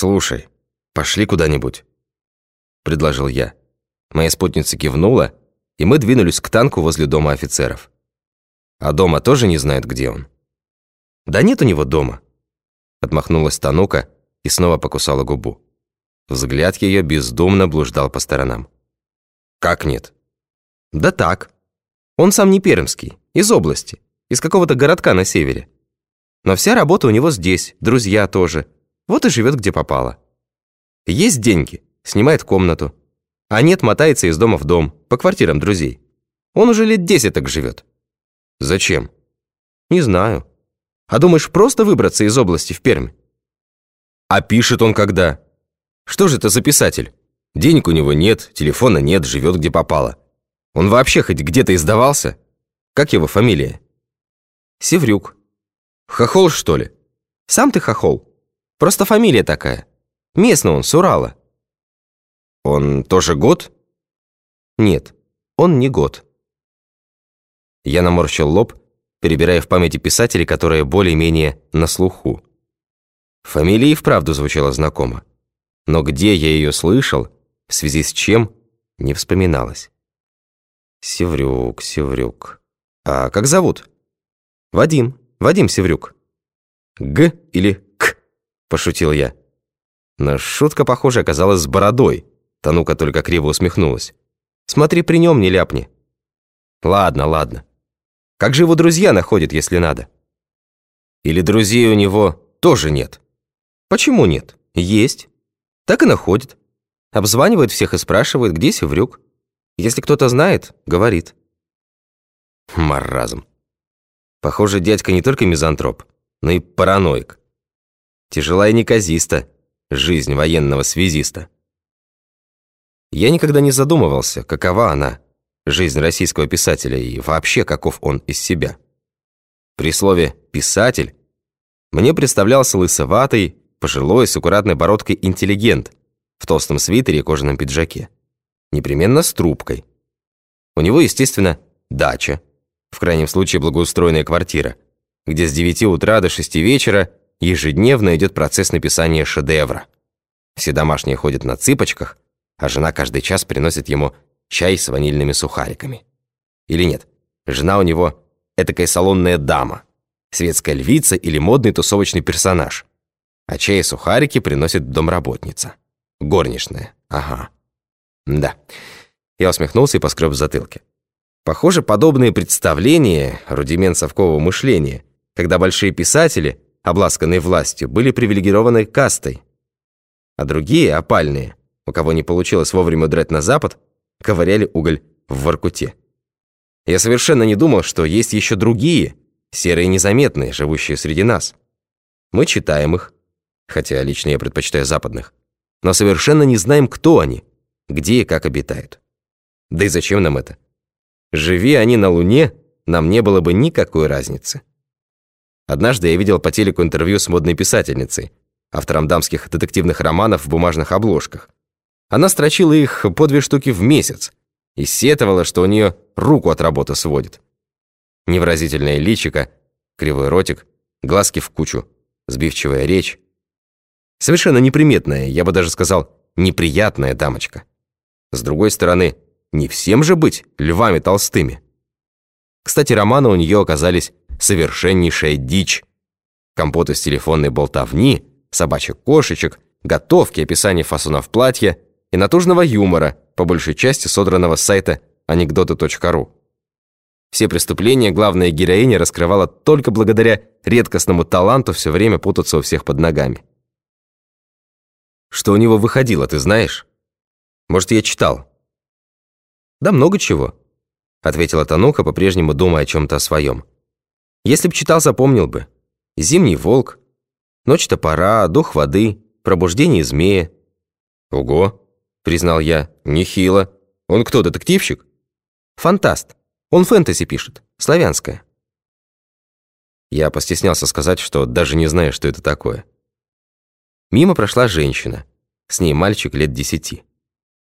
«Слушай, пошли куда-нибудь», — предложил я. Моя спутница кивнула, и мы двинулись к танку возле дома офицеров. А дома тоже не знает, где он. «Да нет у него дома», — отмахнулась Танука и снова покусала губу. Взгляд ее бездумно блуждал по сторонам. «Как нет?» «Да так. Он сам не пермский, из области, из какого-то городка на севере. Но вся работа у него здесь, друзья тоже. Вот и живет где попало. Есть деньги, снимает комнату. А нет, мотается из дома в дом, по квартирам друзей. Он уже лет десять так живет. Зачем? Не знаю. А думаешь, просто выбраться из области в Пермь? А пишет он когда? Что же это за писатель? Денег у него нет, телефона нет, живет где попало. Он вообще хоть где-то издавался? Как его фамилия? Севрюк. Хохол, что ли? Сам ты хохол. Просто фамилия такая. Местный он, с Урала. Он тоже год? Нет, он не год. Я наморщил лоб, перебирая в памяти писателей, которые более-менее на слуху. Фамилия и вправду звучала знакомо. Но где я ее слышал, в связи с чем, не вспоминалось. Севрюк, Севрюк. А как зовут? Вадим, Вадим Севрюк. Г или пошутил я. Но шутка, похоже, оказалась с бородой. Танука только криво усмехнулась. Смотри, при нем не ляпни. Ладно, ладно. Как же его друзья находят, если надо? Или друзей у него тоже нет? Почему нет? Есть. Так и находит. Обзванивает всех и спрашивает, где Севрюк. Если кто-то знает, говорит. Маразм. Похоже, дядька не только мизантроп, но и параноик. Тяжела и неказиста жизнь военного связиста. Я никогда не задумывался, какова она, жизнь российского писателя, и вообще каков он из себя. При слове «писатель» мне представлялся лысоватый, пожилой, с аккуратной бородкой интеллигент в толстом свитере и кожаном пиджаке. Непременно с трубкой. У него, естественно, дача, в крайнем случае благоустроенная квартира, где с 9 утра до 6 вечера ежедневно идет процесс написания шедевра. Все домашние ходят на цыпочках, а жена каждый час приносит ему чай с ванильными сухариками. Или нет, жена у него этакая салонная дама, светская львица или модный тусовочный персонаж. А чай и сухарики приносит домработница. Горничная, ага. Да. Я усмехнулся и поскреб в затылке. Похоже, подобные представления, рудимент совкового мышления, когда большие писатели, обласканные властью, были привилегированы кастой, а другие, опальные, у кого не получилось вовремя удрать на запад, ковыряли уголь в Воркуте. Я совершенно не думал, что есть еще другие, серые незаметные, живущие среди нас. Мы читаем их, хотя лично я предпочитаю западных, но совершенно не знаем, кто они, где и как обитают. Да и зачем нам это? Живи они на Луне, нам не было бы никакой разницы. Однажды я видел по телеку интервью с модной писательницей, автором дамских детективных романов в бумажных обложках. Она строчила их по две штуки в месяц и сетовала, что у нее руку от работы сводит. Невразительное личико, кривой ротик, глазки в кучу, сбивчивая речь. Совершенно неприметная, я бы даже сказал, неприятная дамочка. С другой стороны, не всем же быть львами толстыми. Кстати, романы у нее оказались совершеннейшая дичь. Компот из телефонной болтовни, собачек кошечек, готовки, описание фасонов платья и натужного юмора, по большей части содранного с сайта анекдоты.ру. Все преступления главная героиня раскрывала только благодаря редкостному таланту все время путаться у всех под ногами. Что у него выходило, ты знаешь? Может, я читал? Да много чего, ответила Танука, по-прежнему думая о чем-то своем. Если б читал, запомнил бы. «Зимний волк», «Ночь топора», «Дух воды», «Пробуждение змея». «Ого», — признал я, — «нехило. Он кто, детективщик?» «Фантаст. Он фэнтези пишет, славянское». Я постеснялся сказать, что даже не знаю, что это такое. Мимо прошла женщина. С ней мальчик лет десяти.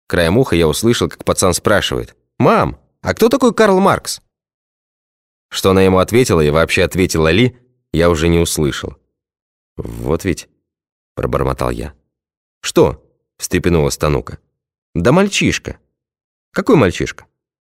Краем уха я услышал, как пацан спрашивает. «Мам, а кто такой Карл Маркс?» Что она ему ответила и вообще ответила ли, я уже не услышал. «Вот ведь», — пробормотал я. «Что?» – встрепенулась Танука. «Да мальчишка». «Какой мальчишка?»